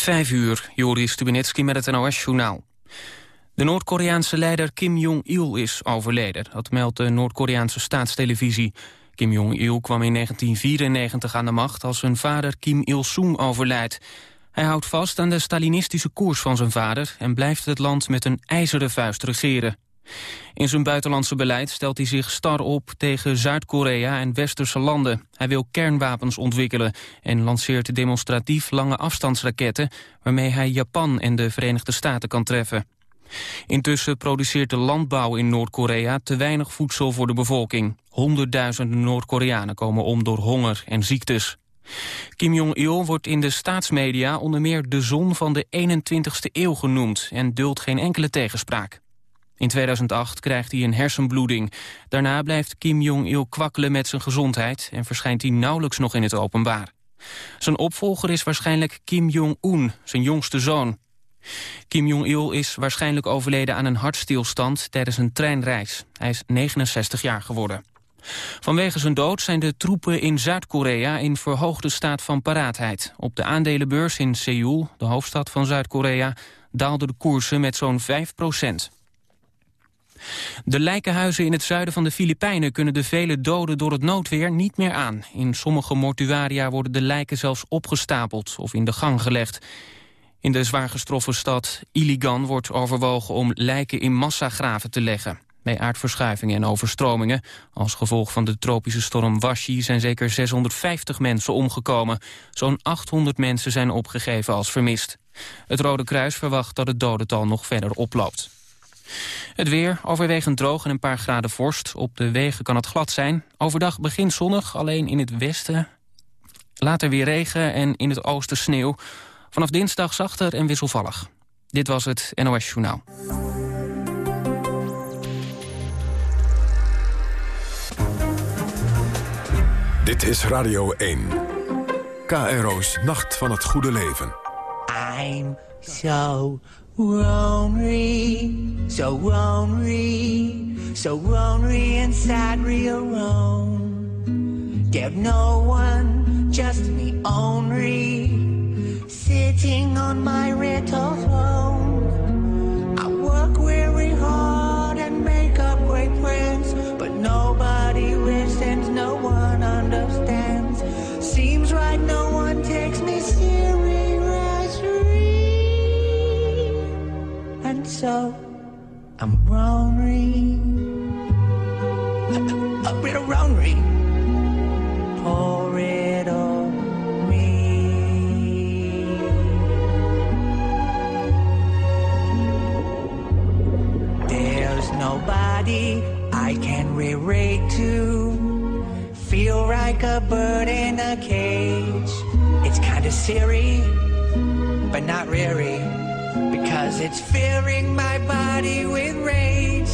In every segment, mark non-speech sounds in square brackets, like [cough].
Vijf uur, Joris Stubenitski met het NOS-journaal. De Noord-Koreaanse leider Kim Jong-il is overleden. Dat meldt de Noord-Koreaanse staatstelevisie. Kim Jong-il kwam in 1994 aan de macht als zijn vader Kim Il-sung overlijdt. Hij houdt vast aan de stalinistische koers van zijn vader... en blijft het land met een ijzeren vuist regeren. In zijn buitenlandse beleid stelt hij zich star op tegen Zuid-Korea en westerse landen. Hij wil kernwapens ontwikkelen en lanceert demonstratief lange afstandsraketten... waarmee hij Japan en de Verenigde Staten kan treffen. Intussen produceert de landbouw in Noord-Korea te weinig voedsel voor de bevolking. Honderdduizenden Noord-Koreanen komen om door honger en ziektes. Kim Jong-il wordt in de staatsmedia onder meer de zon van de 21ste eeuw genoemd... en duldt geen enkele tegenspraak. In 2008 krijgt hij een hersenbloeding. Daarna blijft Kim Jong-il kwakkelen met zijn gezondheid... en verschijnt hij nauwelijks nog in het openbaar. Zijn opvolger is waarschijnlijk Kim Jong-un, zijn jongste zoon. Kim Jong-il is waarschijnlijk overleden aan een hartstilstand tijdens een treinreis. Hij is 69 jaar geworden. Vanwege zijn dood zijn de troepen in Zuid-Korea in verhoogde staat van paraatheid. Op de aandelenbeurs in Seoul, de hoofdstad van Zuid-Korea, daalden de koersen met zo'n 5 procent. De lijkenhuizen in het zuiden van de Filipijnen kunnen de vele doden door het noodweer niet meer aan. In sommige mortuaria worden de lijken zelfs opgestapeld of in de gang gelegd. In de zwaar getroffen stad Iligan wordt overwogen om lijken in massagraven te leggen. Bij aardverschuivingen en overstromingen, als gevolg van de tropische storm Washi, zijn zeker 650 mensen omgekomen. Zo'n 800 mensen zijn opgegeven als vermist. Het Rode Kruis verwacht dat het dodental nog verder oploopt. Het weer, overwegend droog en een paar graden vorst. Op de wegen kan het glad zijn. Overdag begint zonnig, alleen in het westen. Later weer regen en in het oosten sneeuw. Vanaf dinsdag zachter en wisselvallig. Dit was het NOS Journaal. Dit is Radio 1. KRO's Nacht van het Goede Leven. I'm so lonely, so lonely, so lonely and sad real alone. There's no one, just me only, sitting on my little throne. I work very hard and make up great friends, but nobody so I'm lonely, a, bit of lonely. Poor little me. There's nobody I can relate to. Feel like a bird in a cage. It's kinda silly, but not really. Because it's filling my body with rage.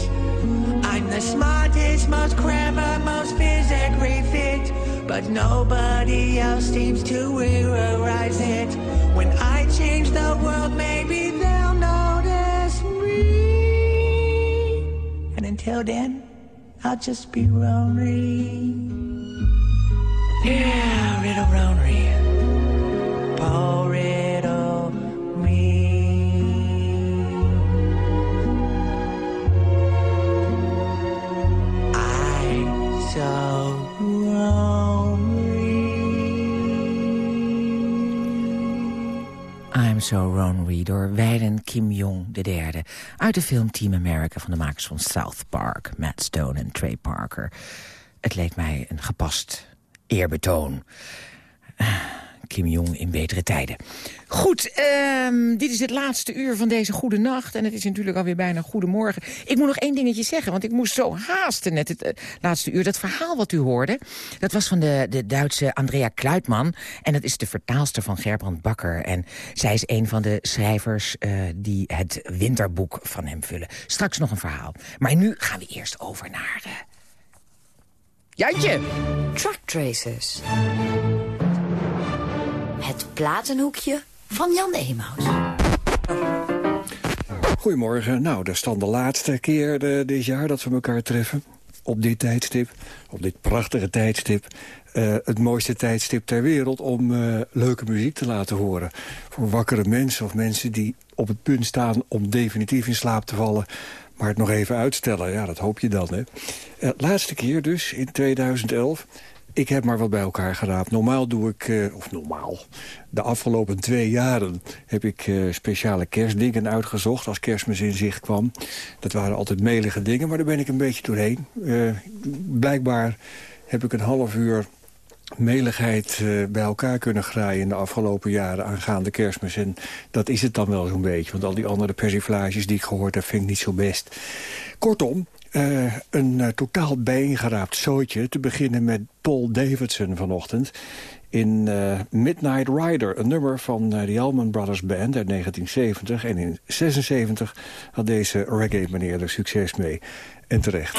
I'm the smartest, most clever, most physically fit. But nobody else seems to realize it. When I change the world, maybe they'll notice me. And until then, I'll just be lonely. Yeah, little lonely. I'm So Lonely door Wijlen Kim Jong III... uit de film Team America van de makers van South Park... Matt Stone en Trey Parker. Het leek mij een gepast eerbetoon. Kim Jong in betere tijden. Goed, ehm, dit is het laatste uur van deze goede nacht. En het is natuurlijk alweer bijna goedemorgen. Ik moet nog één dingetje zeggen, want ik moest zo haasten net het eh, laatste uur. Dat verhaal wat u hoorde, dat was van de, de Duitse Andrea Kluitman. En dat is de vertaalster van Gerbrand Bakker. En zij is een van de schrijvers eh, die het winterboek van hem vullen. Straks nog een verhaal. Maar nu gaan we eerst over naar... eh, Jantje! Truck Tracers. Het platenhoekje van Jan Emaus. Goedemorgen. Nou, dat is dan de laatste keer eh, dit jaar dat we elkaar treffen. op dit tijdstip, op dit prachtige tijdstip... Uh, het mooiste tijdstip ter wereld om uh, leuke muziek te laten horen. Voor wakkere mensen of mensen die op het punt staan om definitief in slaap te vallen... maar het nog even uitstellen. Ja, dat hoop je dan, hè. Uh, laatste keer dus, in 2011... Ik heb maar wat bij elkaar geraapt. Normaal doe ik, uh, of normaal, de afgelopen twee jaren heb ik uh, speciale kerstdingen uitgezocht als kerstmis in zicht kwam. Dat waren altijd melige dingen, maar daar ben ik een beetje doorheen. Uh, blijkbaar heb ik een half uur meligheid bij elkaar kunnen graaien in de afgelopen jaren aangaande kerstmis. En dat is het dan wel zo'n beetje, want al die andere persiflages die ik gehoord heb vind ik niet zo best. Kortom, uh, een uh, totaal bijeengeraapt zootje. Te beginnen met Paul Davidson vanochtend. In uh, Midnight Rider, een nummer van de Allman Brothers Band uit 1970. En in 76 had deze reggae meneer er succes mee. En terecht.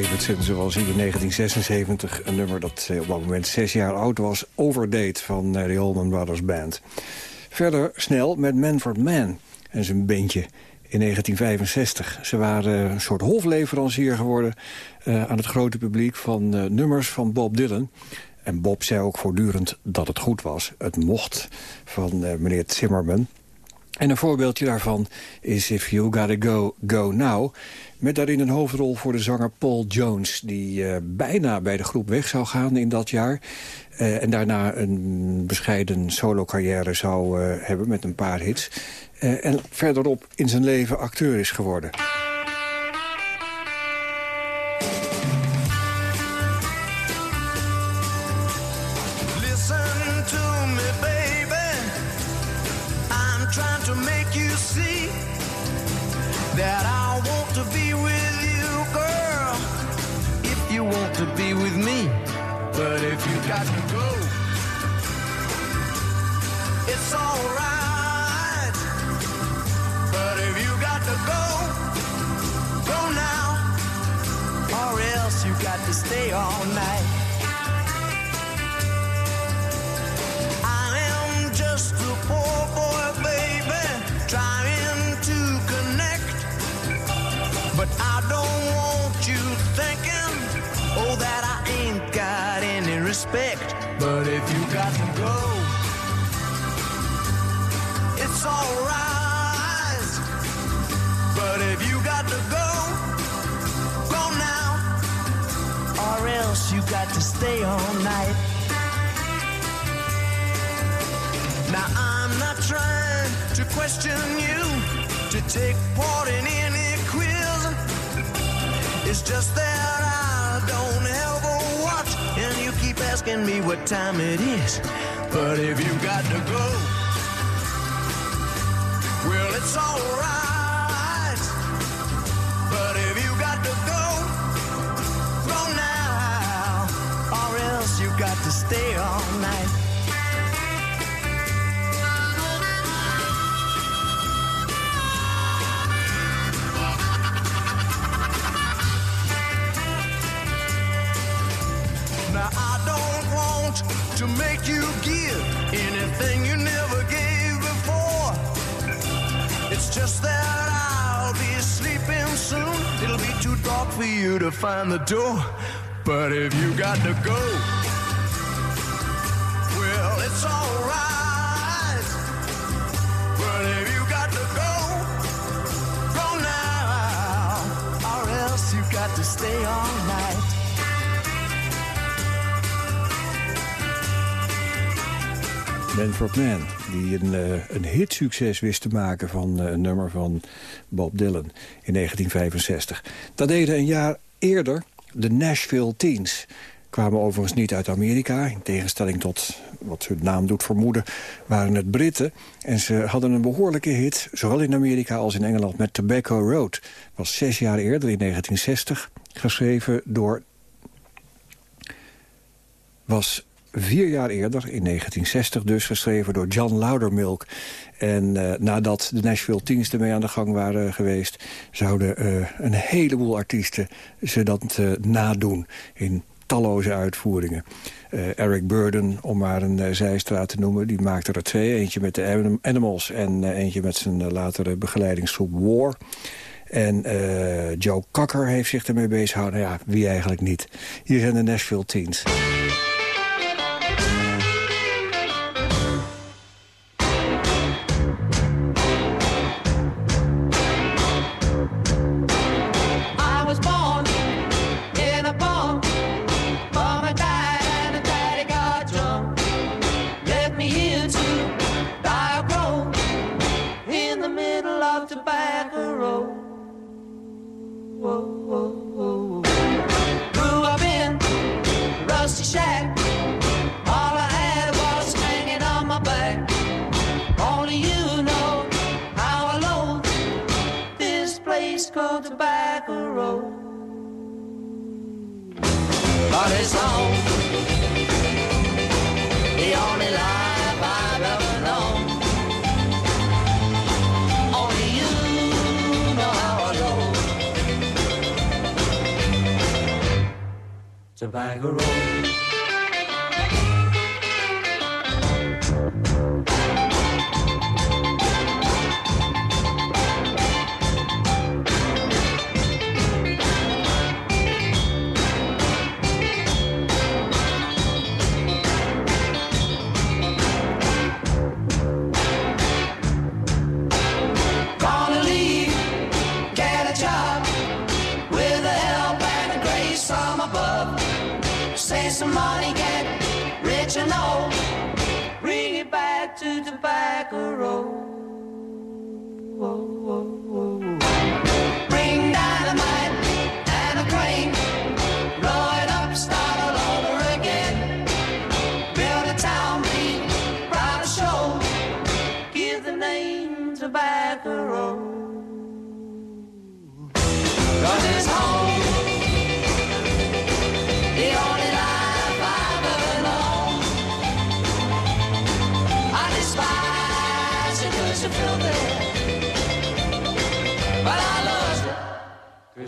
Davidson, zoals hij in 1976 een nummer dat op dat moment zes jaar oud was... overdeed van de Allman Brothers Band. Verder snel met Manford Mann en zijn bandje in 1965. Ze waren een soort hofleverancier geworden uh, aan het grote publiek... van nummers van Bob Dylan. En Bob zei ook voortdurend dat het goed was. Het mocht van meneer Zimmerman. En een voorbeeldje daarvan is If You Gotta Go, Go Now... Met daarin een hoofdrol voor de zanger Paul Jones... die uh, bijna bij de groep weg zou gaan in dat jaar. Uh, en daarna een bescheiden solo-carrière zou uh, hebben met een paar hits. en verderop in zijn leven acteur is geworden. Stay all night. Now I don't want to make you give anything you never gave before. It's just that I'll be sleeping soon. It'll be too dark for you to find the door. But if you got to go, Manfred Mann, die een, eh, een hitsucces wist te maken van eh, een nummer van Bob Dylan in 1965. Dat deden een jaar eerder de Nashville Teens. Kwamen overigens niet uit Amerika, in tegenstelling tot wat hun naam doet vermoeden, waren het Britten. En ze hadden een behoorlijke hit, zowel in Amerika als in Engeland, met Tobacco Road. was zes jaar eerder, in 1960, geschreven door... was vier jaar eerder, in 1960 dus, geschreven door John Loudermilk. En uh, nadat de Nashville Teens ermee aan de gang waren geweest... zouden uh, een heleboel artiesten ze dat uh, nadoen in talloze uitvoeringen. Eric Burden, om maar een zijstraat te noemen, die maakte er twee. Eentje met de Animals en eentje met zijn latere begeleidingsgroep War... En Joe Cocker heeft zich ermee bezig gehouden. Ja, wie eigenlijk niet. Hier zijn de Nashville Teens.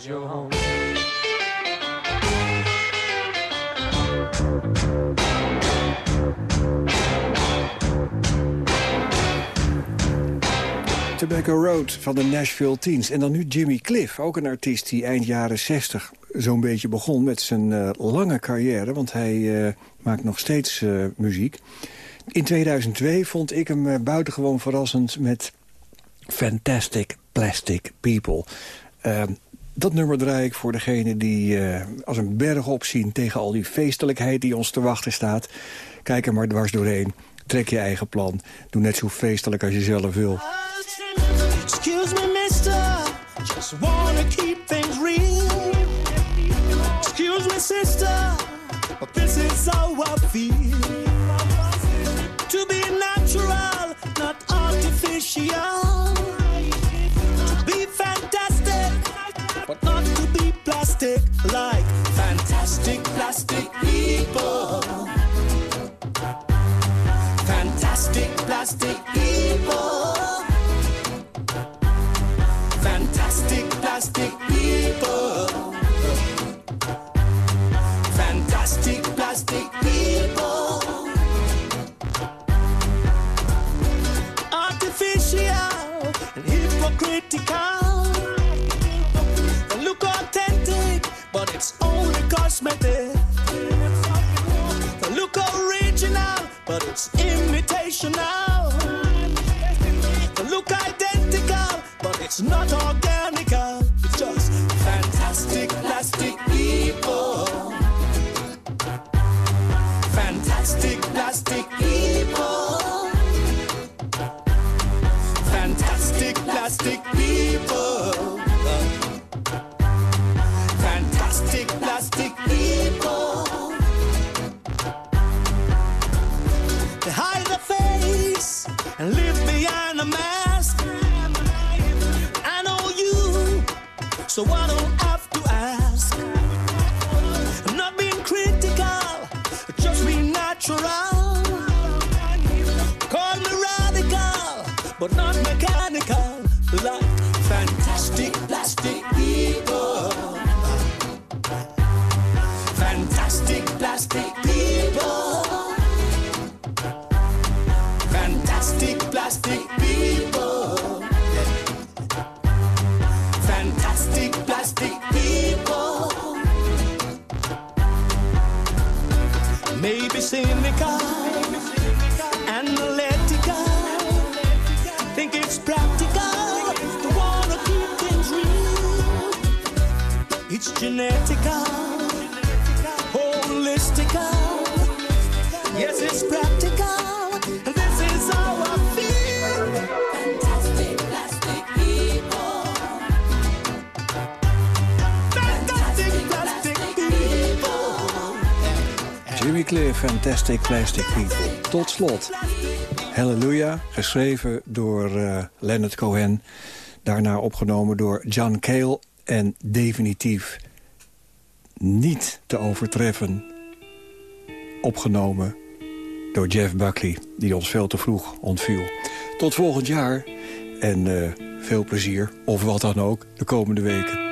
Your home. Tobacco Road van de Nashville Teens. En dan nu Jimmy Cliff, ook een artiest die eind jaren 60 zo'n beetje begon met zijn eh, lange carrière. Want hij eh, maakt nog steeds eh, muziek. In 2002 vond ik hem buitengewoon verrassend met Fantastic Plastic People. Dat nummer draai ik voor degene die als een berg opzien... tegen al die feestelijkheid die ons te wachten staat. Kijk er maar dwars doorheen. Trek je eigen plan. Doe net zo feestelijk als je zelf wil. Excuse me, mister. Just wanna keep things real. Excuse me, sister. But this is how I feel. To be natural, not artificial. But not to be plastic. Like fantastic plastic people. Fantastic plastic people. Fantastic plastic people. Fantastic plastic people. Artificial and hypocritical. It's only cosmetic. They look original, but it's imitational. They look identical, but it's not organical. It's just fantastic plastic people. Fantastic plastic people. Fantastic plastic people. Fantastic Plastic People. Tot slot, Hallelujah, geschreven door eh, Leonard Cohen. Daarna opgenomen door John Cale. En definitief niet te overtreffen opgenomen door Jeff Buckley... die ons veel te vroeg ontviel. Tot volgend jaar en eh, veel plezier, of wat dan ook, de komende weken.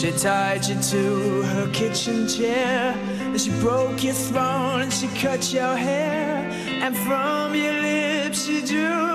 She tied you to her kitchen chair. And she broke your throne and she cut your hair. And from your lips she drew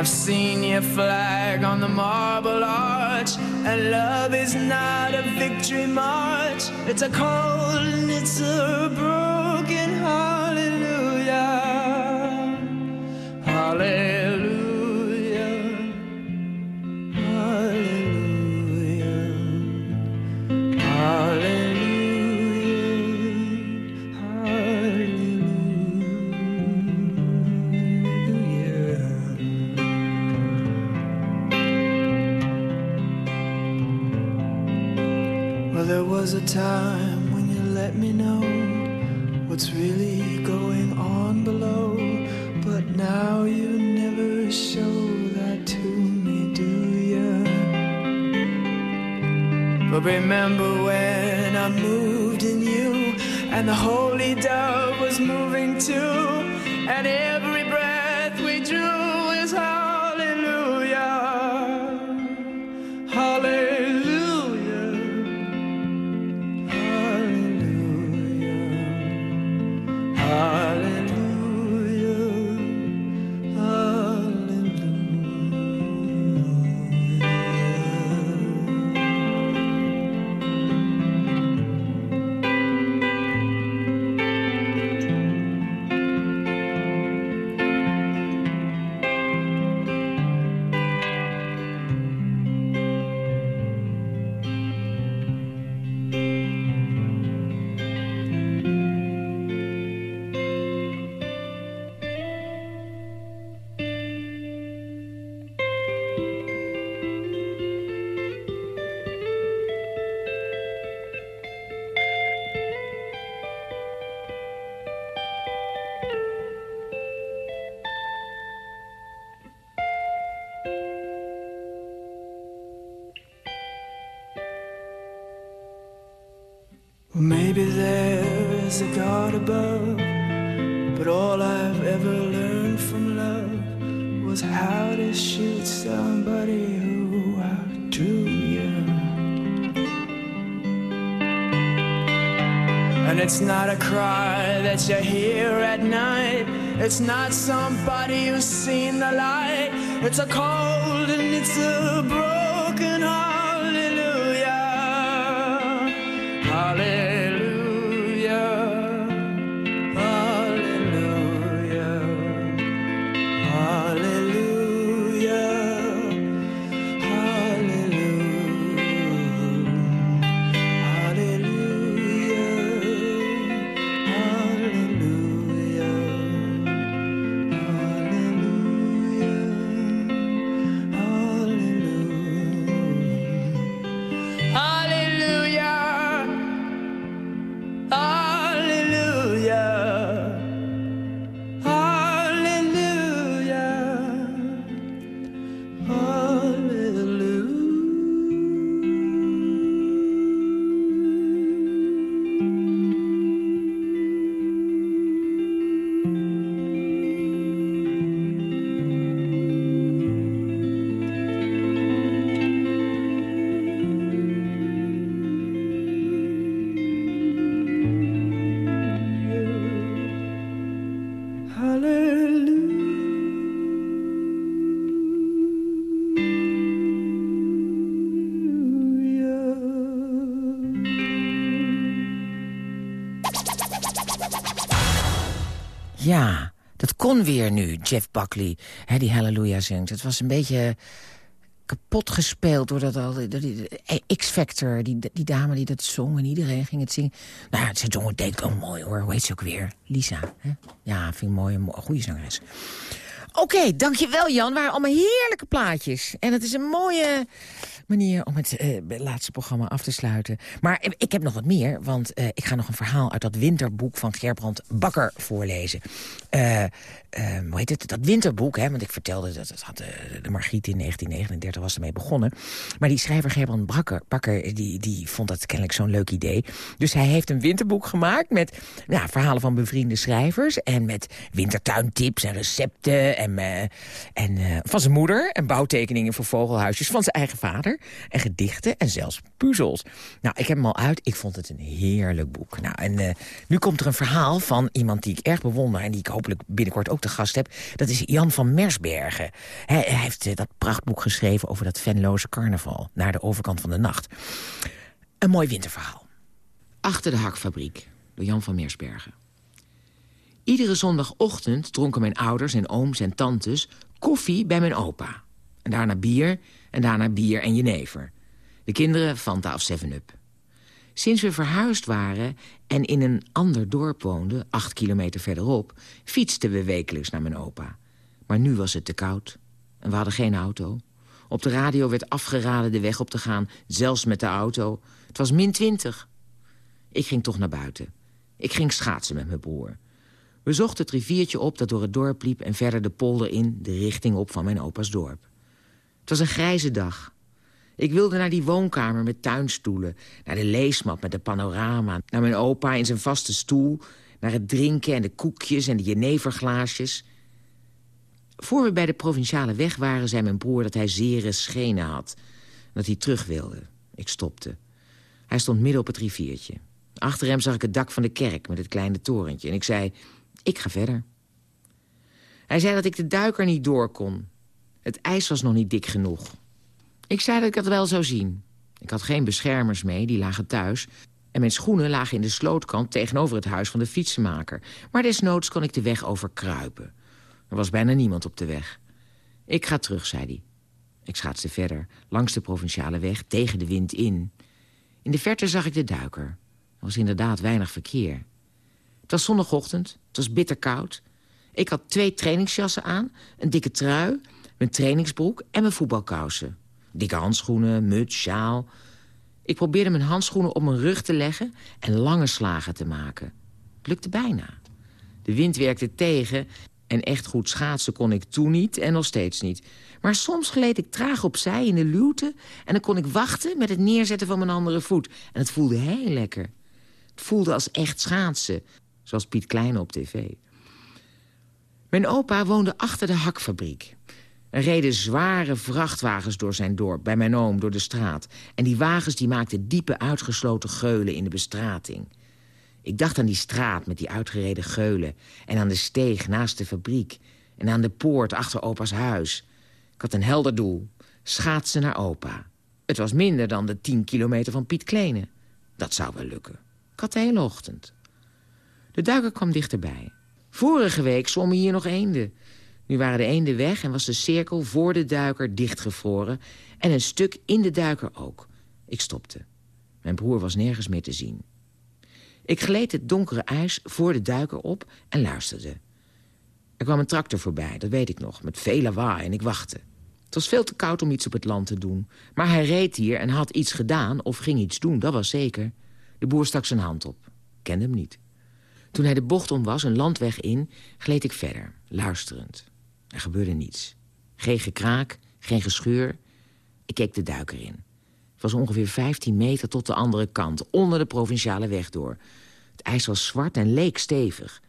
I've seen your flag on the marble arch. And love is not a victory march, it's a cold and it's a broad. holy dove was moving too, and every breath we drew was how. it's not somebody who's seen the light, it's a call. Weer nu, Jeff Buckley. Hè, die Hallelujah zingt. Het was een beetje kapot gespeeld door dat al. X-Factor, die, die dame die dat zong en iedereen ging het zingen. Nou ze zong het ook mooi hoor. Hoe heet ze ook weer? Lisa. Hè? Ja, vind ik mooi, een goede zangeres. Oké, dankjewel Jan. waren allemaal heerlijke plaatjes. En het is een mooie manier om het eh, laatste programma af te sluiten. Maar ik heb nog wat meer, want eh, ik ga nog een verhaal... uit dat winterboek van Gerbrand Bakker voorlezen. Eh, hoe heet het? Dat winterboek, hè, want ik vertelde... dat het had, de Margriet in 1939 was ermee begonnen. Maar die schrijver Gerbrand Bakker, Bakker die, die vond dat kennelijk zo'n leuk idee. Dus hij heeft een winterboek gemaakt met ja, verhalen van bevriende schrijvers... en met wintertuintips en recepten en, en van zijn moeder... en bouwtekeningen voor vogelhuisjes van zijn eigen vader... en gedichten en zelfs puzzels. Nou, ik heb hem al uit. Ik vond het een heerlijk boek. Nou, en eh, nu komt er een verhaal van iemand die ik erg bewonder... en die ik hopelijk binnenkort ook te gast heb. Dat is Jan van Mersbergen. Hij, heeft eh, dat prachtboek geschreven over dat Venloze carnaval... naar de overkant van de nacht. Een mooi winterverhaal. Achter de hakfabriek, door Jan van Meersbergen. Iedere zondagochtend dronken mijn ouders en ooms en tantes koffie bij mijn opa. En daarna bier en daarna bier en jenever. De kinderen Fanta of 7-Up. Sinds we verhuisd waren en in een ander dorp woonden, acht kilometer verderop, fietsten we wekelijks naar mijn opa. Maar nu was het te koud en we hadden geen auto. Op de radio werd afgeraden de weg op te gaan, zelfs met de auto. Het was min 20. Ik ging toch naar buiten. Ik ging schaatsen met mijn broer. We zochten het riviertje op dat door het dorp liep... en verder de polder in, de richting op van mijn opa's dorp. Het was een grijze dag. Ik wilde naar die woonkamer met tuinstoelen... naar de leesmap met de panorama... naar mijn opa in zijn vaste stoel... naar het drinken en de koekjes en de jeneverglaasjes. Voor we bij de provinciale weg waren, zei mijn broer... dat hij zere schenen had. En dat hij terug wilde. Ik stopte. Hij stond midden op het riviertje. Achter hem zag ik het dak van de kerk met het kleine torentje. En ik zei, ik ga verder. Hij zei dat ik de duiker niet door kon. Het ijs was nog niet dik genoeg. Ik zei dat ik het wel zou zien. Ik had geen beschermers mee, die lagen thuis. En mijn schoenen lagen in de slootkant tegenover het huis van de fietsenmaker. Maar desnoods kon ik de weg overkruipen. Er was bijna niemand op de weg. Ik ga terug, zei hij. Ik schaatste verder, langs de provinciale weg, tegen de wind in. In de verte zag ik de duiker. Er was inderdaad weinig verkeer. Het was zondagochtend, het was bitterkoud. Ik had twee trainingsjassen aan, een dikke trui, mijn trainingsbroek en mijn voetbalkousen. Dikke handschoenen, muts, sjaal. Ik probeerde mijn handschoenen op mijn rug te leggen en lange slagen te maken. Het lukte bijna. De wind werkte tegen en echt goed schaatsen kon ik toen niet en nog steeds niet. Maar soms gleed ik traag opzij in de luwte... en dan kon ik wachten met het neerzetten van mijn andere voet. En het voelde heel lekker. Het voelde als echt schaatsen, zoals Piet Kleine op tv. Mijn opa woonde achter de hakfabriek. Er reden zware vrachtwagens door zijn dorp, bij mijn oom, door de straat. En die wagens die maakten diepe uitgesloten geulen in de bestrating. Ik dacht aan die straat met die uitgereden geulen... en aan de steeg naast de fabriek... en aan de poort achter opa's huis. Ik had een helder doel. Schaatsen naar opa. Het was minder dan de 10 kilometer van Piet Kleene. Dat zou wel lukken. Ik had de hele ochtend. De duiker kwam dichterbij. Vorige week zwommen hier nog eenden. Nu waren de eenden weg en was de cirkel voor de duiker dichtgevroren... en een stuk in de duiker ook. Ik stopte. Mijn broer was nergens meer te zien. Ik gleed het donkere ijs voor de duiker op en luisterde. Er kwam een tractor voorbij, dat weet ik nog, met veel lawaai en ik wachtte. Het was veel te koud om iets op het land te doen. Maar hij reed hier en had iets gedaan of ging iets doen, dat was zeker. De boer stak zijn hand op. Kende hem niet. Toen hij de bocht om was, een landweg in, gleed ik verder, luisterend. Er gebeurde niets. Geen gekraak, geen gescheur. Ik keek de duiker in. Het was ongeveer 15 meter tot de andere kant, onder de provinciale weg door. Het ijs was zwart en leek stevig.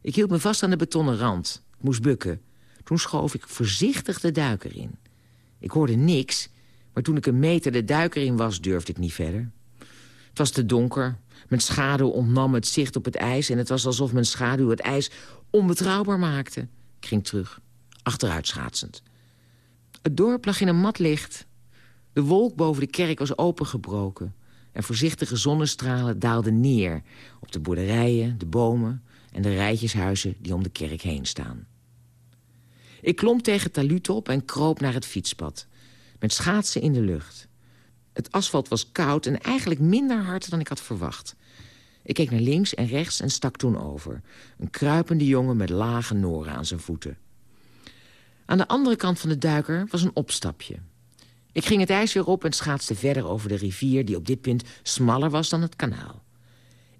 Ik hield me vast aan de betonnen rand. Ik moest bukken. Toen schoof ik voorzichtig de duiker in. Ik hoorde niks, maar toen ik een meter de duiker in was, durfde ik niet verder. Het was te donker. Mijn schaduw ontnam het zicht op het ijs... en het was alsof mijn schaduw het ijs onbetrouwbaar maakte. Ik ging terug, achteruit schaatsend. Het dorp lag in een mat licht. De wolk boven de kerk was opengebroken... en voorzichtige zonnestralen daalden neer... op de boerderijen, de bomen en de rijtjeshuizen die om de kerk heen staan. Ik klom tegen talut op en kroop naar het fietspad. Met schaatsen in de lucht. Het asfalt was koud en eigenlijk minder hard dan ik had verwacht. Ik keek naar links en rechts en stak toen over. Een kruipende jongen met lage noren aan zijn voeten. Aan de andere kant van de duiker was een opstapje. Ik ging het ijs weer op en schaatste verder over de rivier... die op dit punt smaller was dan het kanaal.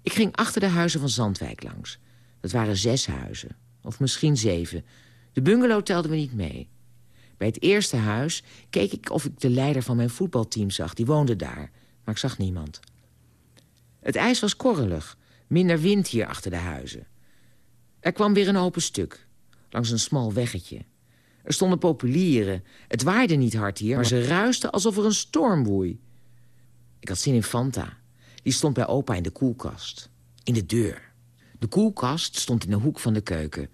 Ik ging achter de huizen van Zandwijk langs. Dat waren zes huizen, of misschien zeven. De bungalow telde me niet mee. Bij het eerste huis keek ik of ik de leider van mijn voetbalteam zag. Die woonde daar, maar ik zag niemand. Het ijs was korrelig, minder wind hier achter de huizen. Er kwam weer een open stuk, langs een smal weggetje. Er stonden populieren. Het waaide niet hard hier, maar ze ruisten alsof er een storm woei. Ik had zin in Fanta. Die stond bij opa in de koelkast. In de deur. De koelkast stond in de hoek van de keuken. Er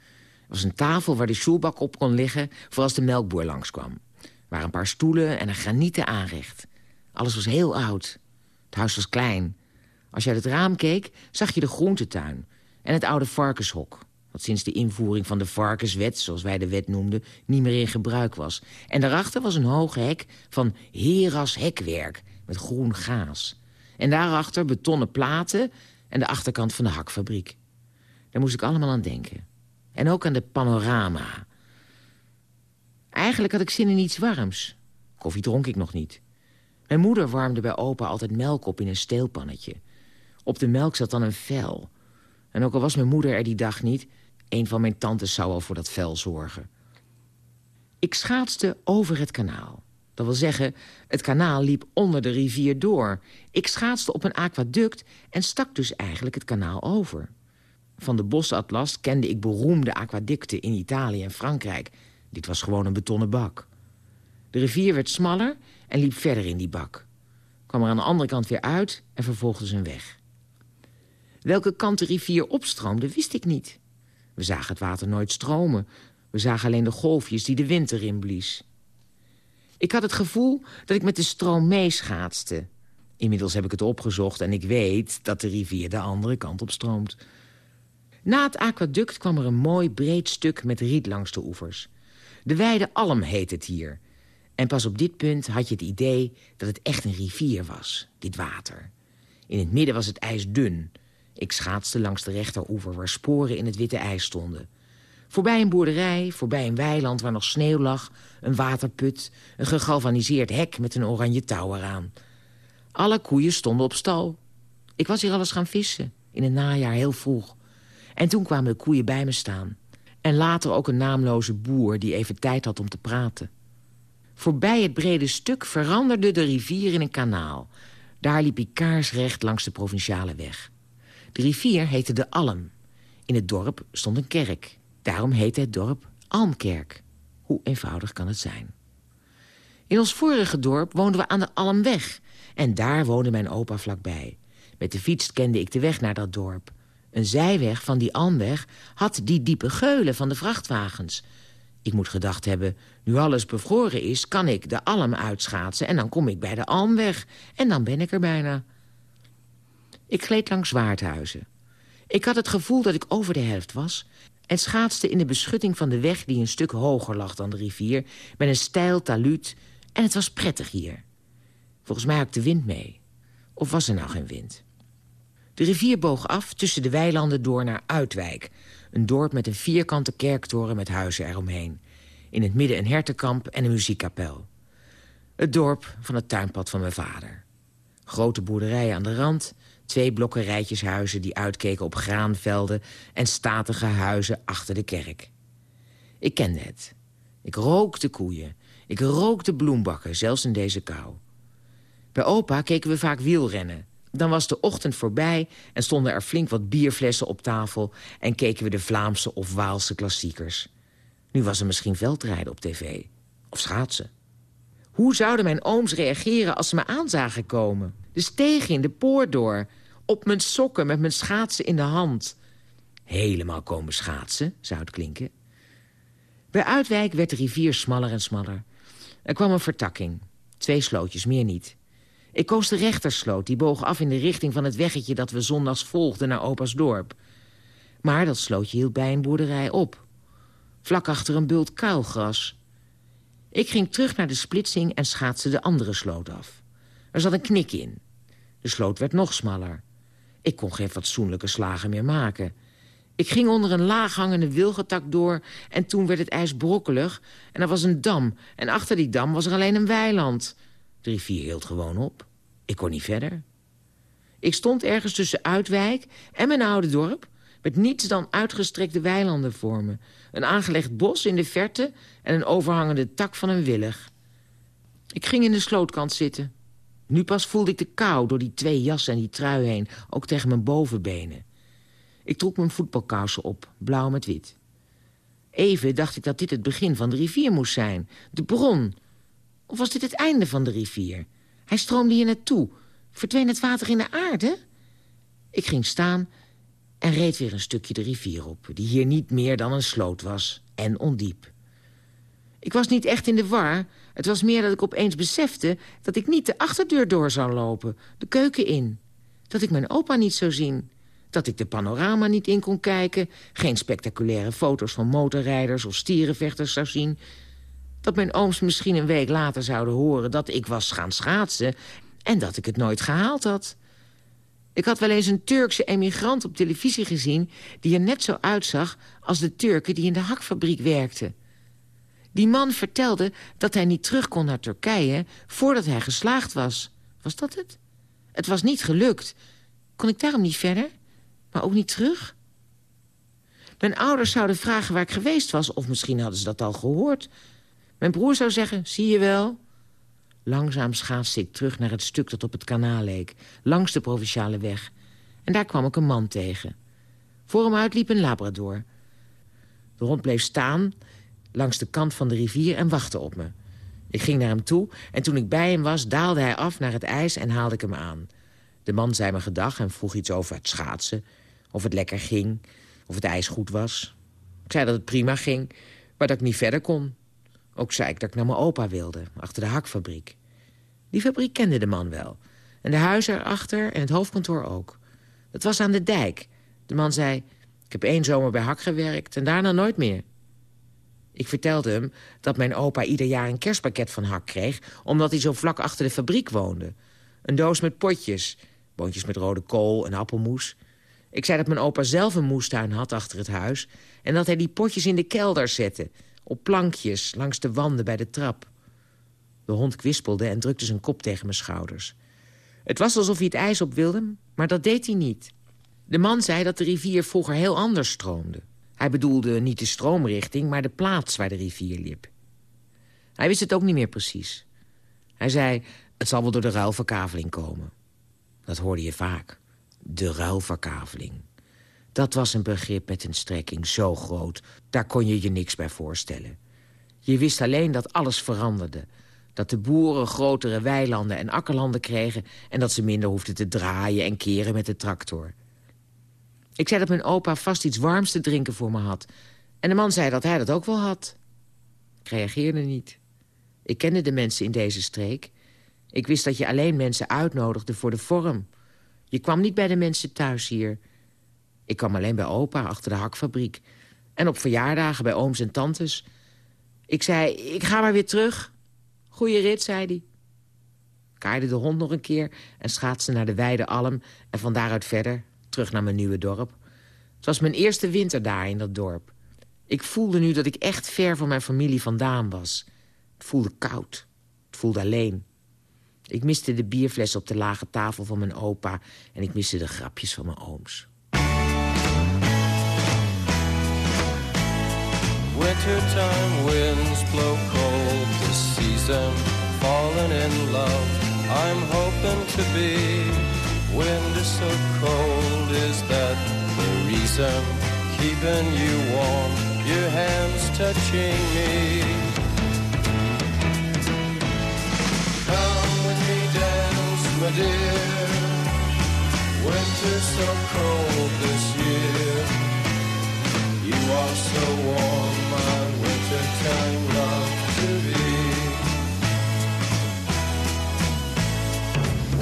was een tafel waar de sjoelbak op kon liggen... voor als de melkboer langskwam. Er waren een paar stoelen en een granieten aanrecht. Alles was heel oud. Het huis was klein. Als je uit het raam keek, zag je de groentetuin... en het oude varkenshok sinds de invoering van de varkenswet, zoals wij de wet noemden, niet meer in gebruik was. En daarachter was een hoog hek van Heras hekwerk met groen gaas. En daarachter betonnen platen en de achterkant van de hakfabriek. Daar moest ik allemaal aan denken. En ook aan de panorama. Eigenlijk had ik zin in iets warms. Koffie dronk ik nog niet. Mijn moeder warmde bij opa altijd melk op in een steelpannetje. Op de melk zat dan een vel. En ook al was mijn moeder er die dag niet... een van mijn tantes zou al voor dat vel zorgen. Ik schaatste over het kanaal. Dat wil zeggen, het kanaal liep onder de rivier door. Ik schaatste op een aquaduct en stak dus eigenlijk het kanaal over. Van de bosatlas kende ik beroemde aquaducten in Italië en Frankrijk. Dit was gewoon een betonnen bak. De rivier werd smaller en liep verder in die bak. Kwam er aan de andere kant weer uit en vervolgde zijn weg. Welke kant de rivier opstroomde, wist ik niet. We zagen het water nooit stromen. We zagen alleen de golfjes die de wind erin blies. Ik had het gevoel dat ik met de stroom meeschaatste. Inmiddels heb ik het opgezocht en ik weet dat de rivier de andere kant op stroomt. Na het aquaduct kwam er een mooi breed stuk met riet langs de oevers. De Weide Alm heet het hier. En pas op dit punt had je het idee dat het echt een rivier was, dit water. In het midden was het ijs dun. Ik schaatste langs de rechteroever waar sporen in het witte ijs stonden. Voorbij een boerderij, voorbij een weiland waar nog sneeuw lag... een waterput, een gegalvaniseerd hek met een oranje touw eraan. Alle koeien stonden op stal. Ik was hier alles gaan vissen, in het najaar heel vroeg. En toen kwamen de koeien bij me staan. En later ook een naamloze boer die even tijd had om te praten. Voorbij het brede stuk veranderde de rivier in een kanaal. Daar liep ik kaarsrecht langs de provinciale weg. De rivier heette de Alm. In het dorp stond een kerk. Daarom heette het dorp Almkerk. Hoe eenvoudig kan het zijn? In ons vorige dorp woonden we aan de Almweg. En daar woonde mijn opa vlakbij. Met de fiets kende ik de weg naar dat dorp. Een zijweg van die Almweg had die diepe geulen van de vrachtwagens. Ik moet gedacht hebben, nu alles bevroren is... kan ik de Alm uitschaatsen en dan kom ik bij de Almweg. En dan ben ik er bijna. Ik gleed langs Waardhuizen. Ik had het gevoel dat ik over de helft was... en schaatste in de beschutting van de weg die een stuk hoger lag dan de rivier... met een steil taluut en het was prettig hier. Volgens mij had ik de wind mee. Of was er nou geen wind? De rivier boog af tussen de weilanden door naar Uitwijk... een dorp met een vierkante kerktoren met huizen eromheen. In het midden een hertenkamp en een muziekkapel. Het dorp van het tuinpad van mijn vader. Grote boerderijen aan de rand, twee blokken rijtjeshuizen... die uitkeken op graanvelden en statige huizen achter de kerk. Ik kende het. Ik rook de koeien. Ik rook de bloembakken, zelfs in deze kou. Bij opa keken we vaak wielrennen. Dan was de ochtend voorbij en stonden er flink wat bierflessen op tafel... en keken we de Vlaamse of Waalse klassiekers. Nu was er misschien veldrijden op tv. Of schaatsen. Hoe zouden mijn ooms reageren als ze me aan zagen komen? De steeg in, de poort door. Op mijn sokken met mijn schaatsen in de hand. Helemaal komen schaatsen, zou het klinken. Bij Uitwijk werd de rivier smaller en smaller. Er kwam een vertakking. Twee slootjes, meer niet. Ik koos de rechtersloot, die boog af in de richting van het weggetje... dat we zondags volgden naar opa's dorp. Maar dat slootje hield bij een boerderij op. Vlak achter een bult kuilgras. Ik ging terug naar de splitsing en schaatste de andere sloot af. Er zat een knik in. De sloot werd nog smaller. Ik kon geen fatsoenlijke slagen meer maken. Ik ging onder een laaghangende wilgetak door... en toen werd het ijs brokkelig en er was een dam. En achter die dam was er alleen een weiland. De rivier hield gewoon op. Ik kon niet verder. Ik stond ergens tussen Uitwijk en mijn oude dorp... met niets dan uitgestrekte weilanden voor me. Een aangelegd bos in de verte en een overhangende tak van een willig. Ik ging in de slootkant zitten. Nu pas voelde ik de kou door die twee jassen en die trui heen... ook tegen mijn bovenbenen. Ik trok mijn voetbalkousen op, blauw met wit. Even dacht ik dat dit het begin van de rivier moest zijn. De bron. Of was dit het einde van de rivier? Hij stroomde hier naartoe. Verdween het water in de aarde? Ik ging staan en reed weer een stukje de rivier op... die hier niet meer dan een sloot was en ondiep. Ik was niet echt in de war. Het was meer dat ik opeens besefte dat ik niet de achterdeur door zou lopen. De keuken in. Dat ik mijn opa niet zou zien. Dat ik de panorama niet in kon kijken. Geen spectaculaire foto's van motorrijders of stierenvechters zou zien. Dat mijn ooms misschien een week later zouden horen dat ik was gaan schaatsen... en dat ik het nooit gehaald had. Ik had wel eens een Turkse emigrant op televisie gezien... die er net zo uitzag als de Turken die in de hakfabriek werkten. Die man vertelde dat hij niet terug kon naar Turkije... voordat hij geslaagd was. Was dat het? Het was niet gelukt. Kon ik daarom niet verder? Maar ook niet terug? Mijn ouders zouden vragen waar ik geweest was... of misschien hadden ze dat al gehoord. Mijn broer zou zeggen, zie je wel... Langzaam schaatste ik terug naar het stuk dat op het kanaal leek... langs de Provinciale weg. En daar kwam ik een man tegen. Voor hem uit liep een labrador. De hond bleef staan langs de kant van de rivier en wachtte op me. Ik ging naar hem toe en toen ik bij hem was... daalde hij af naar het ijs en haalde ik hem aan. De man zei me gedag en vroeg iets over het schaatsen. Of het lekker ging, of het ijs goed was. Ik zei dat het prima ging, maar dat ik niet verder kon. Ook zei ik dat ik naar mijn opa wilde, achter de hakfabriek. Die fabriek kende de man wel. En de huizen erachter en het hoofdkantoor ook. Dat was aan de dijk. De man zei, ik heb één zomer bij Hak gewerkt en daarna nooit meer. Ik vertelde hem dat mijn opa ieder jaar een kerstpakket van Hak kreeg... omdat hij zo vlak achter de fabriek woonde. Een doos met potjes, boontjes met rode kool en appelmoes. Ik zei dat mijn opa zelf een moestuin had achter het huis... en dat hij die potjes in de kelder zette... op plankjes langs de wanden bij de trap. De hond kwispelde en drukte zijn kop tegen mijn schouders. Het was alsof hij het ijs op wilde, maar dat deed hij niet. De man zei dat de rivier vroeger heel anders stroomde. Hij bedoelde niet de stroomrichting, maar de plaats waar de rivier liep. Hij wist het ook niet meer precies. Hij zei, het zal wel door de ruilverkaveling komen. Dat hoorde je vaak. De ruilverkaveling. Dat was een begrip met een strekking zo groot. Daar kon je je niks bij voorstellen. Je wist alleen dat alles veranderde. Dat de boeren grotere weilanden en akkerlanden kregen... en dat ze minder hoefden te draaien en keren met de tractor. Ik zei dat mijn opa vast iets warms te drinken voor me had. En de man zei dat hij dat ook wel had. Ik reageerde niet. Ik kende de mensen in deze streek. Ik wist dat je alleen mensen uitnodigde voor de vorm. Je kwam niet bij de mensen thuis hier. Ik kwam alleen bij opa achter de hakfabriek. En op verjaardagen bij ooms en tantes. Ik zei, ik ga maar weer terug. Goeie rit, zei hij. Kaaide de hond nog een keer en schaatste naar de weide alm... en van daaruit verder, terug naar mijn nieuwe dorp. Het was mijn eerste winter daar in dat dorp. Ik voelde nu dat ik echt ver van mijn familie vandaan was. Het voelde koud. Het voelde alleen. Ik miste de bierfles op de lage tafel van mijn opa... en ik miste de grapjes van mijn ooms. Wintertime winds blow cold this season, falling in love. I'm hoping to be. Wind is so cold, is that the reason? Keeping you warm, your hands touching me. Come with me, dance, my dear. Winter's so cold this year. You are so warm, my wintertime love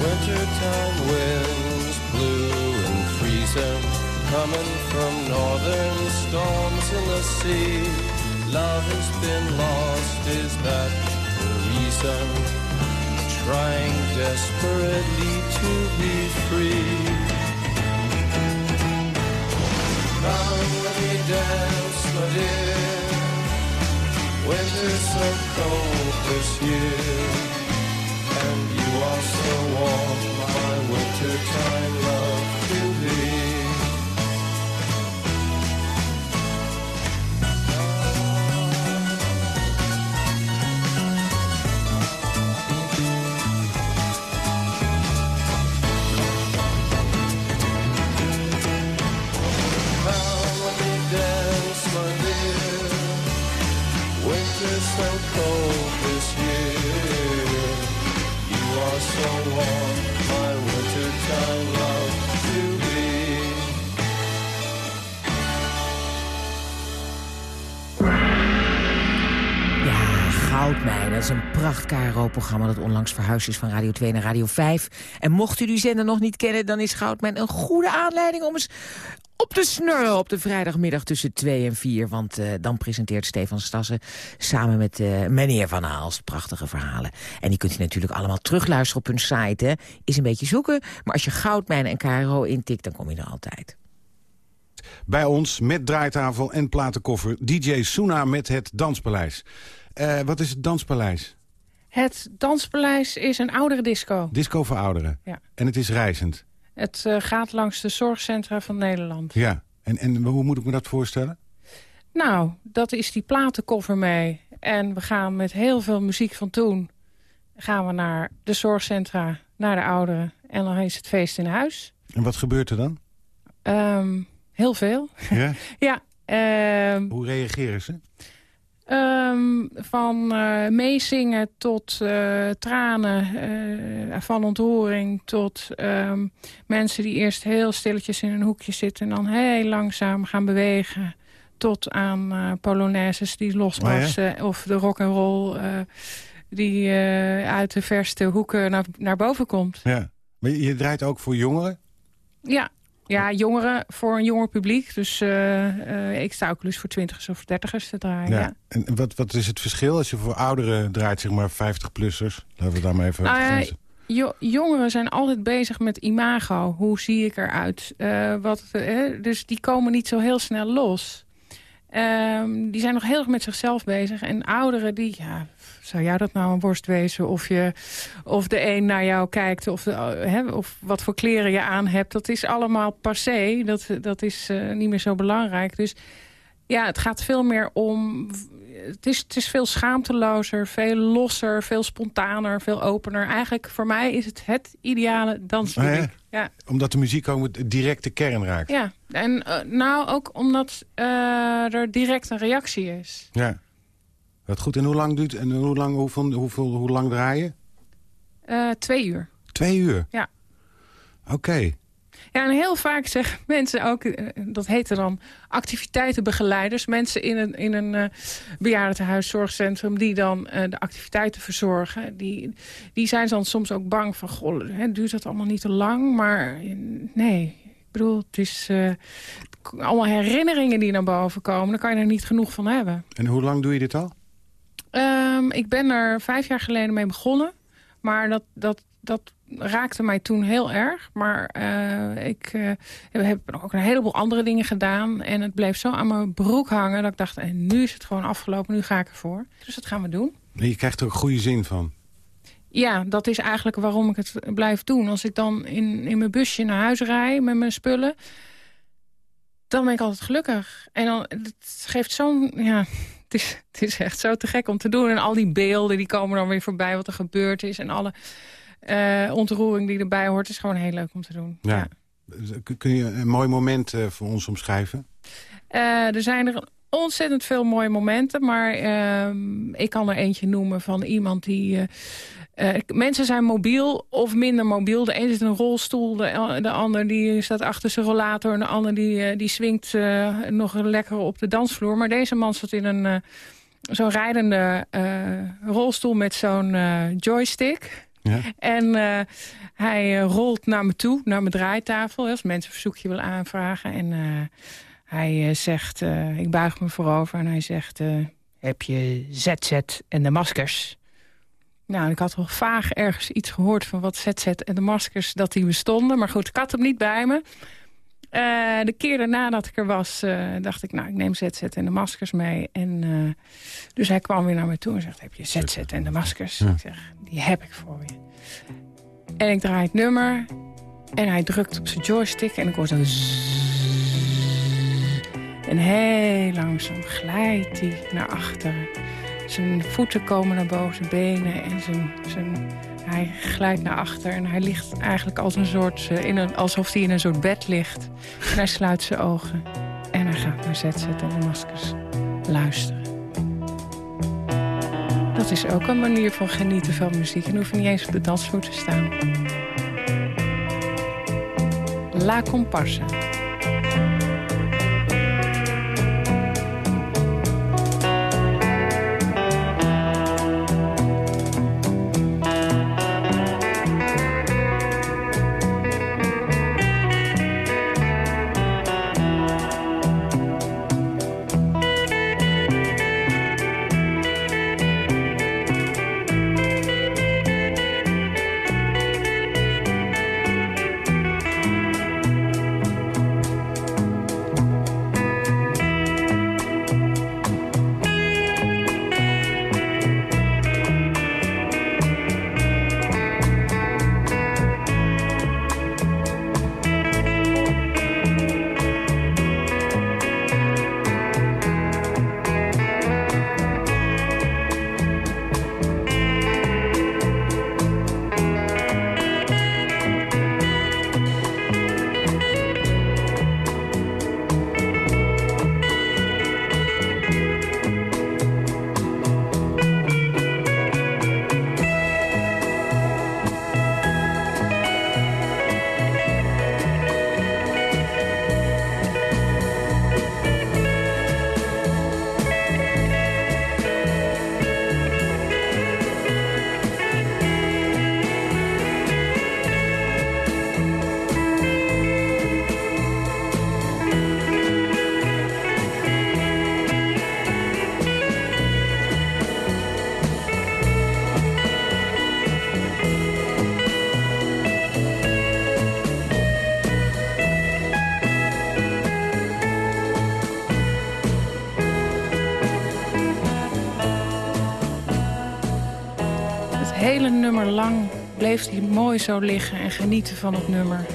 Wintertime winds blue and freezing, coming from northern storms in the sea. Love has been lost, is that the reason? Trying desperately to be free. Come let me dance, my dear. Winter's so cold this year, and you are so warm, my wintertime love Goudmijn, dat is een pracht KRO-programma... dat onlangs verhuisd is van Radio 2 naar Radio 5. En mocht u die zender nog niet kennen... dan is Goudmijn een goede aanleiding om eens op te snurren... op de vrijdagmiddag tussen 2 en 4. Want eh, dan presenteert Stefan Stassen samen met eh, meneer Van Aalst... prachtige verhalen. En die kunt u natuurlijk allemaal terugluisteren op hun site. Is een beetje zoeken, maar als je Goudmijn en KRO intikt... dan kom je er altijd. Bij ons met draaitafel en platenkoffer DJ Suna met het Danspaleis. Eh, wat is het Danspaleis? Het Danspaleis is een oudere disco. Disco voor ouderen. Ja. En het is reizend. Het eh, gaat langs de zorgcentra van Nederland. Ja. En, en hoe moet ik me dat voorstellen? Nou, dat is die platenkoffer mee. En we gaan met heel veel muziek van toen... gaan we naar de zorgcentra, naar de ouderen. En dan is het feest in huis. En wat gebeurt er dan? Ehm, heel veel. Ja? [laughs] ja. ehm, Hoe reageren ze? Ehm, van eh, meezingen tot eh, tranen, eh, van ontroering tot ehm, mensen die eerst heel stilletjes in een hoekje zitten... en dan heel langzaam gaan bewegen tot aan polonaises die losbarsten... of de rock and roll die uit de verste hoeken naar, naar boven komt. Ja. Maar je draait ook voor jongeren? Ja, ja, jongeren voor een jonger publiek. Dus eh, eh, ik sta ook dus voor twintigers of dertigers te draaien. Ja. En wat, wat is het verschil als je voor ouderen draait, zeg maar 50-plussers? Laten we daar maar even Nou ja, jo- jongeren zijn altijd bezig met imago. Hoe zie ik eruit? Eh, wat, eh, dus die komen niet zo heel snel los. Ehm, die zijn nog heel erg met zichzelf bezig. En ouderen, die, ja, zou jou dat nou een worst wezen? Of, je, of de een naar jou kijkt, of, de, hè, of wat voor kleren je aan hebt. Dat is allemaal passé. Dat, dat is eh, niet meer zo belangrijk. Dus ja, het gaat veel meer om... Het is, het is veel schaamtelozer, veel losser, veel spontaner, veel opener. Eigenlijk voor mij is het het ideale danspubliek. Ah, ja? ja. Omdat de muziek ook direct de kern raakt. Ja, en eh, nou ook omdat eh, er direct een reactie is. Ja. Wat goed. En hoe lang duurt en hoe lang, hoeveel, hoeveel, hoe lang draai je? Eh, twee uur. Twee uur? Ja. Oké. Ja, en heel vaak zeggen [laughs] mensen ook, eh, dat heette dan activiteitenbegeleiders. Mensen in een, in een eh bejaardentehuis, zorgcentrum, die dan eh, de activiteiten verzorgen. Die, die zijn dan soms ook bang van, goh, hè, duurt dat allemaal niet te lang? Maar nee, ik bedoel, het is allemaal herinneringen die naar boven komen. Daar kan je er niet genoeg van hebben. En hoe lang doe je dit al? Ehm, ik ben er vijf jaar geleden mee begonnen. Maar dat, dat, dat raakte mij toen heel erg. Maar eh, ik eh, heb ook een heleboel andere dingen gedaan. En het bleef zo aan mijn broek hangen dat ik dacht... en nu is het gewoon afgelopen, nu ga ik ervoor. Dus dat gaan we doen. En je krijgt er ook goede zin van. Ja, dat is eigenlijk waarom ik het blijf doen. Als ik dan in, in mijn busje naar huis rijd met mijn spullen... dan ben ik altijd gelukkig. En dan, het geeft zo'n... Ja, het is, het is echt zo te gek om te doen. En al die beelden die komen dan weer voorbij wat er gebeurd is. En alle eh, ontroering die erbij hoort. is gewoon heel leuk om te doen. Ja. Kun- Kun je een mooi moment eh, voor ons omschrijven? Eh, er zijn er ontzettend veel mooie momenten. Maar ehm, ik kan er eentje noemen van iemand die... eh, eh, mensen zijn mobiel of minder mobiel. De een zit in een rolstoel, de, de ander die staat achter zijn rollator... en de ander die, eh, die swingt eh, nog lekker op de dansvloer. Maar deze man zat in een eh, zo'n rijdende eh, rolstoel met zo'n eh, joystick... En eh, hij eh, rolt naar me toe, naar mijn draaitafel. Als mensen een verzoekje willen aanvragen. En eh, Hij zegt, ik buig me voorover en hij zegt... heb je ZZ en de maskers? Nou, ik had wel vaag ergens iets gehoord van wat ZZ en de maskers... dat die bestonden, maar goed, ik had hem niet bij me. Eh, de keer daarna dat ik er was, eh, dacht ik... nou, ik neem ZZ en de maskers mee. En, eh, dus hij kwam weer naar me toe en zegt... heb je ZZ en de maskers? Ik zeg, die heb ik voor je. En ik draai het nummer en hij drukt op zijn joystick... en ik hoor zo... En heel langzaam glijdt hij naar achteren. Zijn voeten komen naar boven, zijn benen en zijn, zijn, hij glijdt naar achter. En hij ligt eigenlijk als een soort, eh, in een, alsof hij in een soort bed ligt. En hij sluit zijn ogen. En hij gaat naar ZZ en de maskers luisteren. Dat is ook een manier van genieten van muziek. En hoef je niet eens op de dansvloer te staan. La Comparsa. Hele nummer lang bleef hij mooi zo liggen en genieten van het nummer.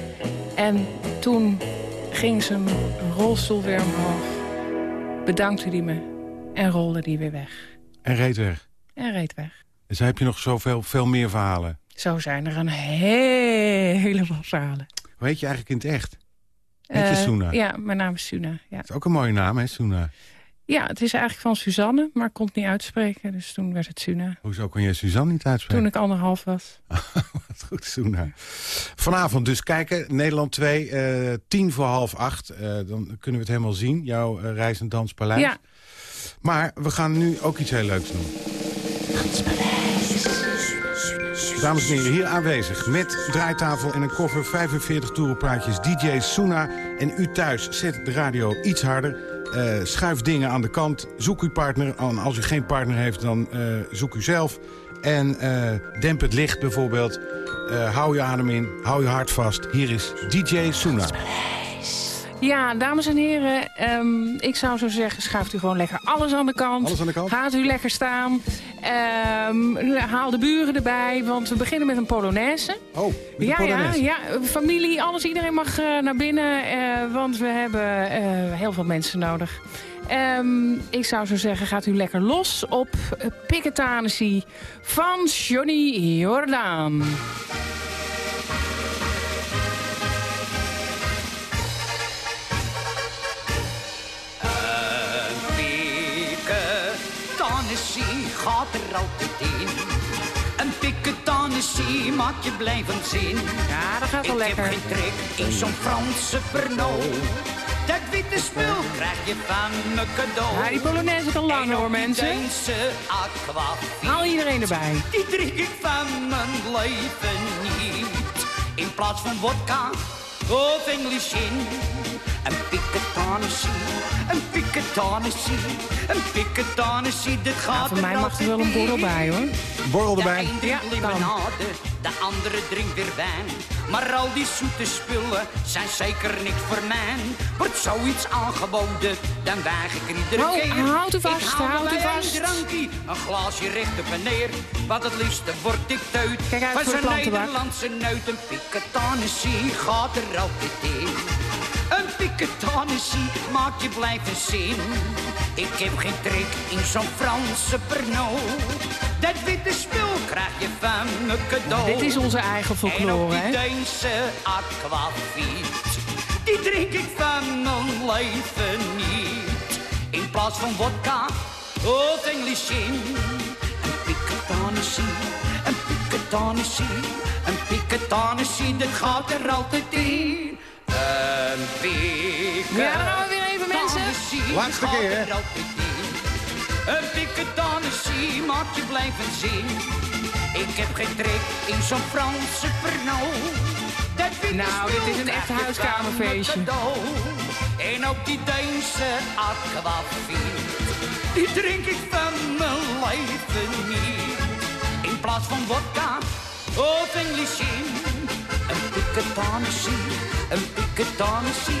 En toen ging zijn rolstoel weer omhoog. Bedankte hij me en rolde die weer weg. En reed weg. En reed weg. Dus heb je nog zoveel veel meer verhalen. Zo zijn er een heleboel verhalen. Hoe heet je eigenlijk in het echt? Heet je Eh, Suna? Ja, mijn naam is Suna. Ja. Dat is ook een mooie naam, hè, Suna? Ja, het is eigenlijk van Suzanne, maar ik kon het niet uitspreken. Dus toen werd het Suna. Hoezo kon je Suzanne niet uitspreken? Toen ik anderhalf was. [laughs] Wat goed, Suna. Vanavond dus kijken, Nederland 2, eh, tien voor half acht. Eh, dan kunnen we het helemaal zien, jouw uh, reis- en danspaleis. Ja. Maar we gaan nu ook iets heel leuks doen. Dames en heren, hier aanwezig met draaitafel en een koffer 45 toerenpraatjes DJ Suna. En u thuis, zet de radio iets harder. Eh, schuif dingen aan de kant. Zoek uw partner. Als u geen partner heeft, dan eh, zoek u zelf. En eh, demp het licht bijvoorbeeld. Hou je adem in. Hou je hart vast. Hier is DJ Suna. Ja, dames en heren, ehm, ik zou zo zeggen, schuift u gewoon lekker alles aan de kant. Alles aan de kant? Gaat u lekker staan. Ehm, haal de buren erbij, want we beginnen met een Polonaise. Oh, met een ja, Polonaise. ja, ja, familie, alles, iedereen mag eh, naar binnen, eh, want we hebben eh, heel veel mensen nodig. Ehm, ik zou zo zeggen, gaat u lekker los op Piketanessie van Johnny Jordaan. Gaat er altijd in. Een piketanessie maakt je blijven zin. Ja, dat gaat wel lekker. Ik heb geen trek in zo'n Franse Pernod. Dat witte spul krijg je van me cadeau. Ja, die Polonaise is al lang hoor, mensen. Haal iedereen erbij. Die drink ik van mijn leven niet. In plaats van vodka of English in. Een piketanessie een piketanessie, een piketanessie. Dit gaat voor mij mag er wel een borrel bij, hoor. Borrel erbij. De een drinkt limonade, de andere drinkt weer wijn. Maar al die zoete spullen zijn zeker niks voor mij. Wordt zoiets aangeboden, dan weig ik er iedere Hou- keer. houd u vast, ik hou houd u vast. Een drankje, een glaasje recht op en neer. Wat het liefste word ik teut. Kijk uit Van voor de zijn. Nederlandse neut, een piketanessie gaat er altijd in. Een piketanessie maakt je blijven zin. Ik heb geen trek in zo'n Franse Pernod. Dat witte spul krijg je van me cadeau. Dit is onze eigen En ook folklore, die hè? Deense aquavit, die drink ik van mijn leven niet. In plaats van vodka of English gin. Een piketanessie, een piketanessie, een piketanessie, dat gaat er altijd in. Een piketanessie. Ja, dan gaan we weer even, mensen. Laatste keer, hè? Een maakt je blijven zien. Ik heb geen trek in zo'n Franse witte Nou, dit is een echt huiskamerfeestje. En ook die Deense aquavit, die drink ik van mijn leven niet. In plaats van vodka of English gin. Een piketanessie, een piketanessie,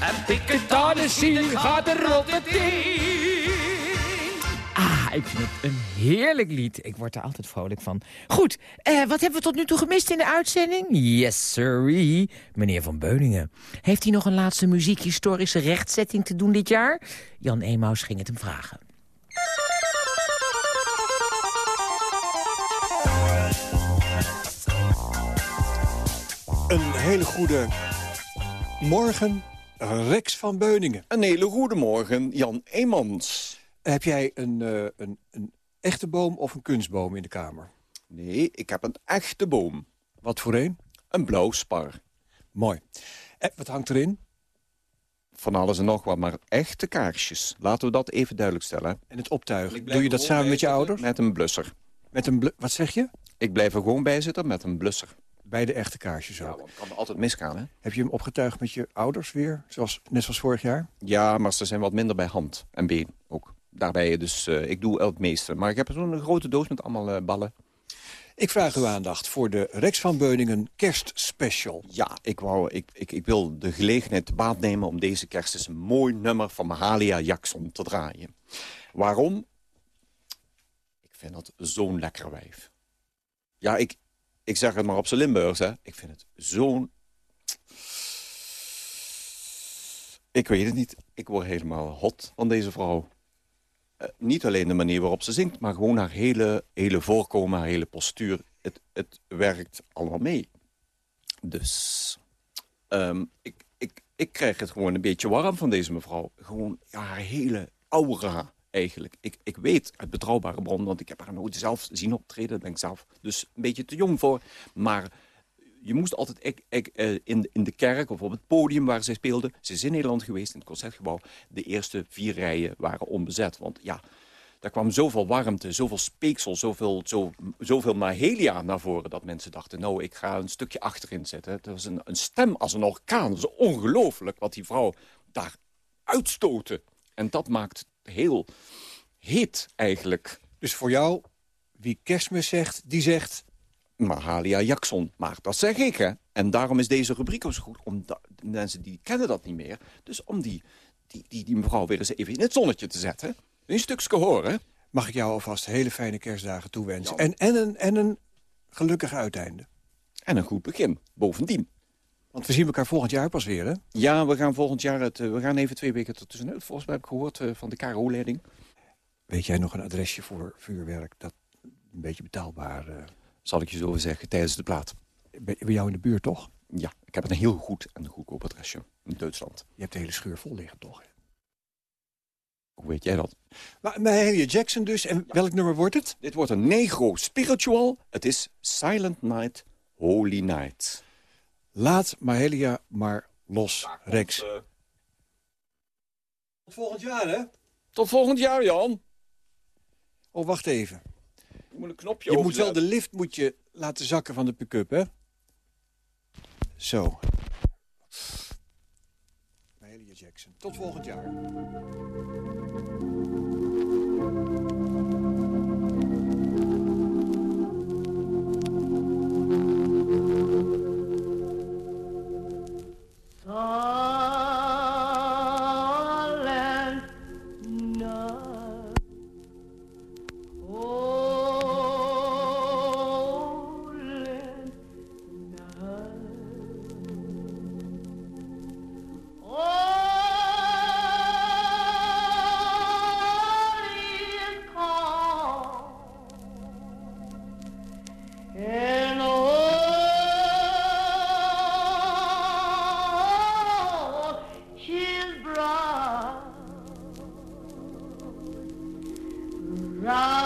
een piketanessie gaat er altijd in. Ah, ik vind het een heerlijk lied. Ik word er altijd vrolijk van. Goed, eh, wat hebben we tot nu toe gemist in de uitzending? Yes, sirree. Meneer Van Beuningen. Heeft hij nog een laatste muziekhistorische rechtzetting te doen dit jaar? Jan Emaus ging het hem vragen. Een hele goede morgen, Rex van Beuningen. Een hele goede morgen, Jan Eemans. Heb jij een, eh, een, een echte boom of een kunstboom in de kamer? Nee, ik heb een echte boom. Wat voor een? Een blauwspar. Mooi. En wat hangt erin? Van alles en nog wat, maar echte kaarsjes. Laten we dat even duidelijk stellen. En het optuigen. Doe je dat samen met je ouders? Met een blusser. Met een wat zeg je? Ik blijf er gewoon bij zitten met een blusser. Bij de echte kaarsjes ook. Ja, want kan altijd misgaan, hè? Heb je hem opgetuigd met je ouders weer? Zoals, net zoals vorig jaar? Ja, maar ze zijn wat minder bij hand en been ook. Daarbij, dus eh, ik doe het meeste. Maar ik heb zo'n grote doos met allemaal eh, ballen. Ik vraag uw aandacht voor de Rex van Beuningen kerstspecial. Ja, ik, wou, ik, ik, ik wil de gelegenheid te baat nemen om deze kerst eens een mooi nummer van Mahalia Jackson te draaien. Waarom? Ik vind dat zo'n lekker wijf. Ja, ik, ik zeg het maar op zijn Limburgs, hè. Ik vind het zo'n... Ik weet het niet. Ik word helemaal hot van deze vrouw. Eh, niet alleen de manier waarop ze zingt, maar gewoon haar hele, hele voorkomen, haar hele postuur. Het, het werkt allemaal mee. Dus ehm, ik, ik, ik krijg het gewoon een beetje warm van deze mevrouw. Gewoon haar hele aura eigenlijk. Ik, ik weet uit betrouwbare bron, want ik heb haar nooit zelf zien optreden. Daar ben ik zelf dus een beetje te jong voor. Maar je moest altijd ik, ik, eh, in, in de kerk of op het podium waar zij speelde... ze is in Nederland geweest, in het Concertgebouw... de eerste vier rijen waren onbezet. Want ja, daar kwam zoveel warmte, zoveel speeksel, zoveel, zo, zoveel mahelia naar voren... dat mensen dachten, nou, ik ga een stukje achterin zitten. Het was een, een stem als een orkaan. Dat is ongelooflijk wat die vrouw daar uitstoten. En dat maakt heel heet eigenlijk. Dus voor jou, wie kerstmis zegt, die zegt... Mahalia Jackson. Maar dat zeg ik, hè. En daarom is deze rubriek ook zo goed. Omdat mensen die kennen dat niet meer. Dus om die, die, die, die mevrouw weer eens even in het zonnetje te zetten. Een stukje horen. Mag ik jou alvast hele fijne kerstdagen toewensen. En, en, een, en een gelukkig uiteinde. En een goed begin, bovendien. Want we zien elkaar volgend jaar pas weer, hè? Ja, we gaan volgend jaar... Het, eh, we gaan even twee weken ertussenuit. Volgens mij heb ik gehoord eh, van de KRO-leiding. Weet jij nog een adresje voor vuurwerk dat een beetje betaalbaar... eh, Zal ik je zo zeggen, tijdens de plaat. bij, bij jou in de buurt, toch? Ja, ik heb een heel goed en goedkoop adresje in Duitsland. Je hebt de hele schuur vol liggen, toch? Hoe weet jij dat? Maar Mahalia Jackson dus. En welk nummer wordt het? Dit wordt een negro spiritual. Het is Silent Night, Holy Night. Laat Mahalia maar los, Rex. Tot volgend jaar, hè? Tot volgend jaar, Jan. Oh, wacht even. Je moet een knopje Je moet wel de lift moet je laten zakken van de pick-up, hè? Zo. Mahalia Jackson. Jackson. Tot volgend jaar. Silent Now.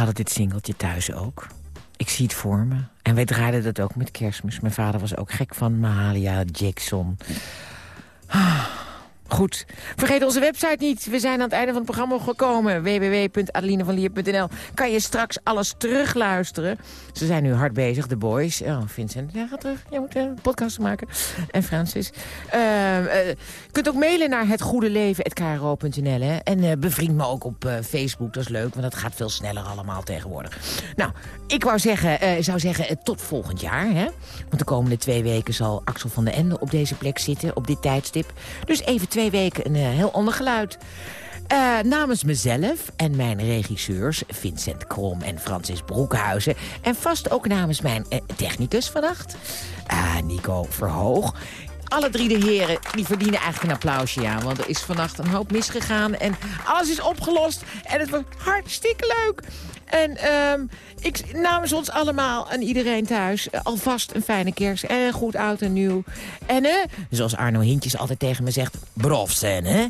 Hadden dit singeltje thuis ook. Ik zie het voor me. En wij draaiden dat ook met kerstmis. Mijn vader was ook gek van Mahalia Jackson. Goed. Vergeet onze website niet. We zijn aan het einde van het programma gekomen. www.adelinevanlier.nl Kan je straks alles terugluisteren. Ze zijn nu hard bezig, de boys. Oh, Vincent, ja, ga terug. Jij moet een podcast maken. En Francis. Eh, eh, je kunt ook mailen naar hetgoedeleven.kro.nl. hè. En eh, bevriend me ook op eh, Facebook. Dat is leuk, want dat gaat veel sneller allemaal tegenwoordig. Nou, ik wou zeggen, eh, zou zeggen eh, tot volgend jaar. Hè? Want de komende twee weken zal Axel van der Ende op deze plek zitten. Op dit tijdstip. Dus even twee weken een eh, heel ander geluid. Eh, namens mezelf en mijn regisseurs Vincent Krom en Francis Broekhuizen... en vast ook namens mijn eh, technicus vannacht, Nico Verhoog... Alle drie de heren die verdienen eigenlijk een applausje, ja. Want er is vannacht een hoop misgegaan en alles is opgelost. En het was hartstikke leuk. En ehm, ik, namens ons allemaal en iedereen thuis... eh, alvast een fijne kerst en goed oud en nieuw. En eh, zoals Arno Hintjes altijd tegen me zegt... brof zijn, hè?